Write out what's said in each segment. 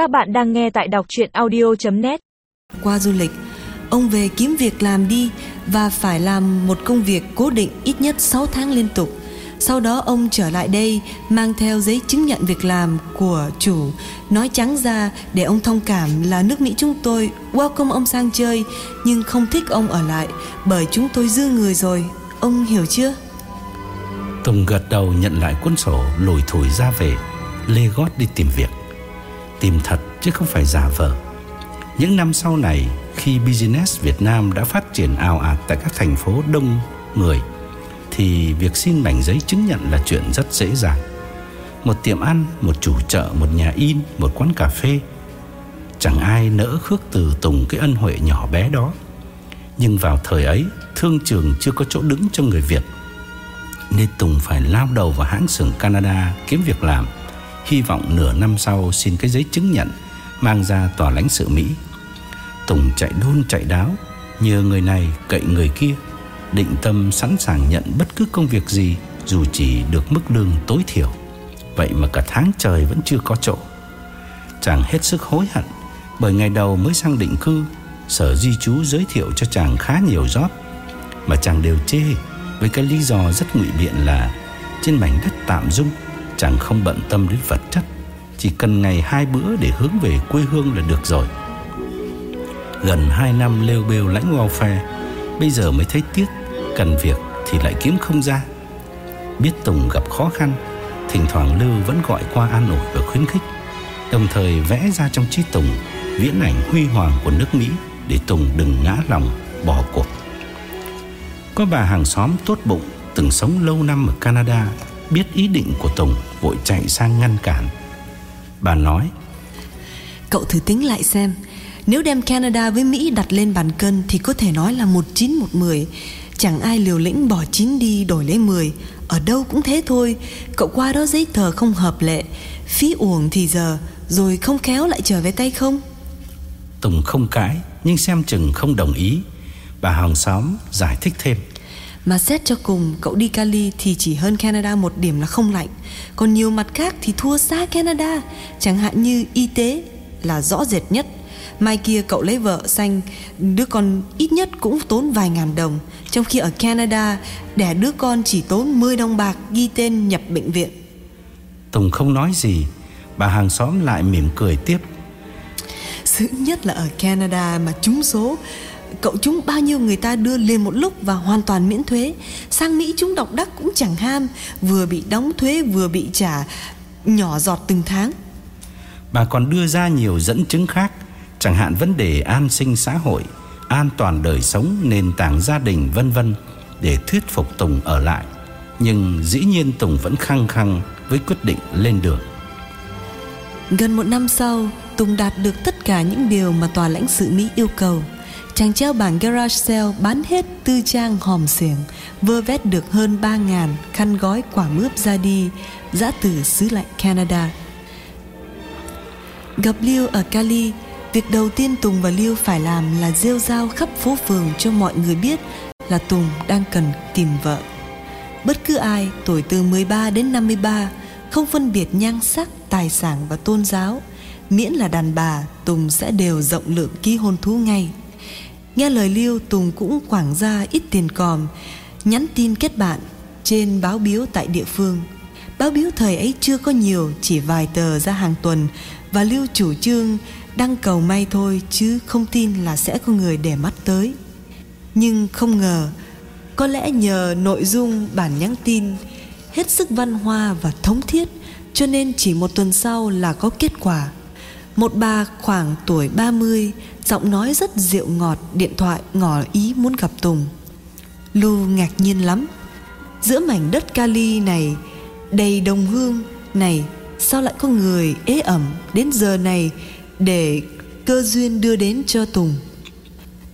Các bạn đang nghe tại đọc chuyện audio.net Qua du lịch, ông về kiếm việc làm đi và phải làm một công việc cố định ít nhất 6 tháng liên tục. Sau đó ông trở lại đây mang theo giấy chứng nhận việc làm của chủ. Nói trắng ra để ông thông cảm là nước Mỹ chúng tôi welcome ông sang chơi Nhưng không thích ông ở lại bởi chúng tôi dư người rồi. Ông hiểu chưa? Tùng gật đầu nhận lại cuốn sổ lùi thủi ra về. Lê gót đi tìm việc Tìm thật chứ không phải giả vờ. Những năm sau này Khi business Việt Nam đã phát triển ào ạt Tại các thành phố đông người Thì việc xin mảnh giấy chứng nhận là chuyện rất dễ dàng. Một tiệm ăn, một chủ chợ, một nhà in, một quán cà phê Chẳng ai nỡ khước từ Tùng cái ân huệ nhỏ bé đó. Nhưng vào thời ấy Thương trường chưa có chỗ đứng cho người Việt Nên Tùng phải lao đầu vào hãng xưởng Canada kiếm việc làm. Hy vọng nửa năm sau xin cái giấy chứng nhận, Mang ra tòa lãnh sự Mỹ. Tùng chạy đôn chạy đáo, Nhờ người này cậy người kia, Định tâm sẵn sàng nhận bất cứ công việc gì Dù chỉ được mức lương tối thiểu. Vậy mà cả tháng trời vẫn chưa có chỗ. Chàng hết sức hối hận, Bởi ngày đầu mới sang định cư, Sở di trú giới thiệu cho chàng khá nhiều job. Mà chàng đều chê Với cái lý do rất ngụy biện là Trên mảnh đất tạm dung Chàng không bận tâm đến vật chất, Chỉ cần ngày hai bữa để hướng về quê hương là được rồi. Gần hai năm lêu bêu lãnh welfare Bây giờ mới thấy tiếc, Cần việc thì lại kiếm không ra. Biết Tùng gặp khó khăn, Thỉnh thoảng Lưu vẫn gọi qua an ủi và khuyến khích, Đồng thời vẽ ra trong trí Tùng Viễn ảnh huy hoàng của nước Mỹ Để Tùng đừng ngã lòng, bỏ cuộc. Có bà hàng xóm tốt bụng Từng sống lâu năm ở Canada Biết ý định của Tùng Vội chạy sang ngăn cản. Bà nói Cậu thử tính lại xem Nếu đem Canada với Mỹ đặt lên bàn cân Thì có thể nói là một chín một mười. Chẳng ai liều lĩnh bỏ 9 đi đổi lấy 10 Ở đâu cũng thế thôi. Cậu qua đó giấy tờ không hợp lệ Phí uổng thì giờ Rồi không khéo lại trở về tay không? Tùng không cãi Nhưng xem chừng không đồng ý. Bà hàng xóm giải thích thêm Mà xét cho cùng Cậu đi Cali thì chỉ hơn Canada một điểm là không lạnh. Còn nhiều mặt khác thì thua xa Canada. Chẳng hạn như y tế Là rõ rệt nhất. Mai kia cậu lấy vợ xanh Đứa con ít nhất cũng tốn vài ngàn đồng. Trong khi ở Canada Đẻ đứa con chỉ tốn 10 đồng bạc Ghi tên nhập bệnh viện. Tùng không nói gì. Bà hàng xóm lại mỉm cười tiếp. Sự nhất là ở Canada mà trúng số Cậu trúng bao nhiêu người ta đưa liền một lúc Và hoàn toàn miễn thuế. Sang Mỹ chúng độc đắc cũng chẳng ham Vừa bị đóng thuế vừa bị trả Nhỏ giọt từng tháng. Bà còn đưa ra nhiều dẫn chứng khác Chẳng hạn vấn đề an sinh xã hội An toàn đời sống Nền tảng gia đình vân vân Để thuyết phục Tùng ở lại. Nhưng dĩ nhiên Tùng vẫn khăng khăng Với quyết định lên đường. Gần một năm sau Tùng đạt được tất cả những điều Mà tòa lãnh sự Mỹ yêu cầu Chàng treo bảng garage sale bán hết tư trang hòm xiềng Vơ vét được hơn 3.000 khăn gói quả mướp ra đi Giã từ xứ lạnh Canada Gặp Liêu ở Cali Việc đầu tiên Tùng và Liêu phải làm là rêu rao khắp phố phường cho mọi người biết là Tùng đang cần tìm vợ. Bất cứ ai tuổi từ 13 đến 53 không phân biệt nhan sắc, tài sản và tôn giáo, miễn là đàn bà, Tùng sẽ đều rộng lượng ký hôn thú ngay. Nghe lời Liêu, Tùng cũng quảng ra ít tiền còm, nhắn tin kết bạn trên báo biếu tại địa phương. Báo biếu thời ấy chưa có nhiều, chỉ vài tờ ra hàng tuần và Liêu chủ trương đăng cầu may thôi chứ không tin là sẽ có người để mắt tới. Nhưng không ngờ, có lẽ nhờ nội dung bản nhắn tin hết sức văn hoa và thống thiết cho nên chỉ một tuần sau là có kết quả. Một bà khoảng tuổi 30, giọng nói rất dịu ngọt, điện thoại ngỏ ý muốn gặp Tùng. Lu ngạc nhiên lắm. Giữa mảnh đất Cali này đầy đồng hương này sao lại có người ế ẩm đến giờ này để cơ duyên đưa đến cho Tùng.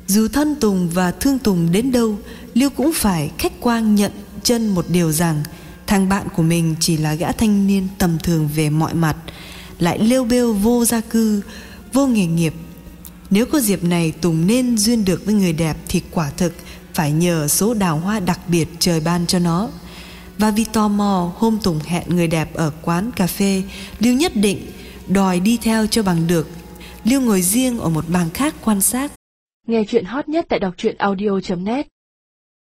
Dù thân Tùng và thương Tùng đến đâu, Liêu cũng phải khách quan nhận chân một điều rằng thằng bạn của mình chỉ là gã thanh niên tầm thường về mọi mặt, lại lêu bêu vô gia cư, vô nghề nghiệp. Nếu có dịp này Tùng nên duyên được với người đẹp thì quả thực phải nhờ số đào hoa đặc biệt trời ban cho nó. Và vì tò mò hôm Tùng hẹn người đẹp ở quán cà phê, Liêu nhất định đòi đi theo cho bằng được. Liêu ngồi riêng ở một bàn khác quan sát. Nghe chuyện hot nhất tại đọc truyện audio.net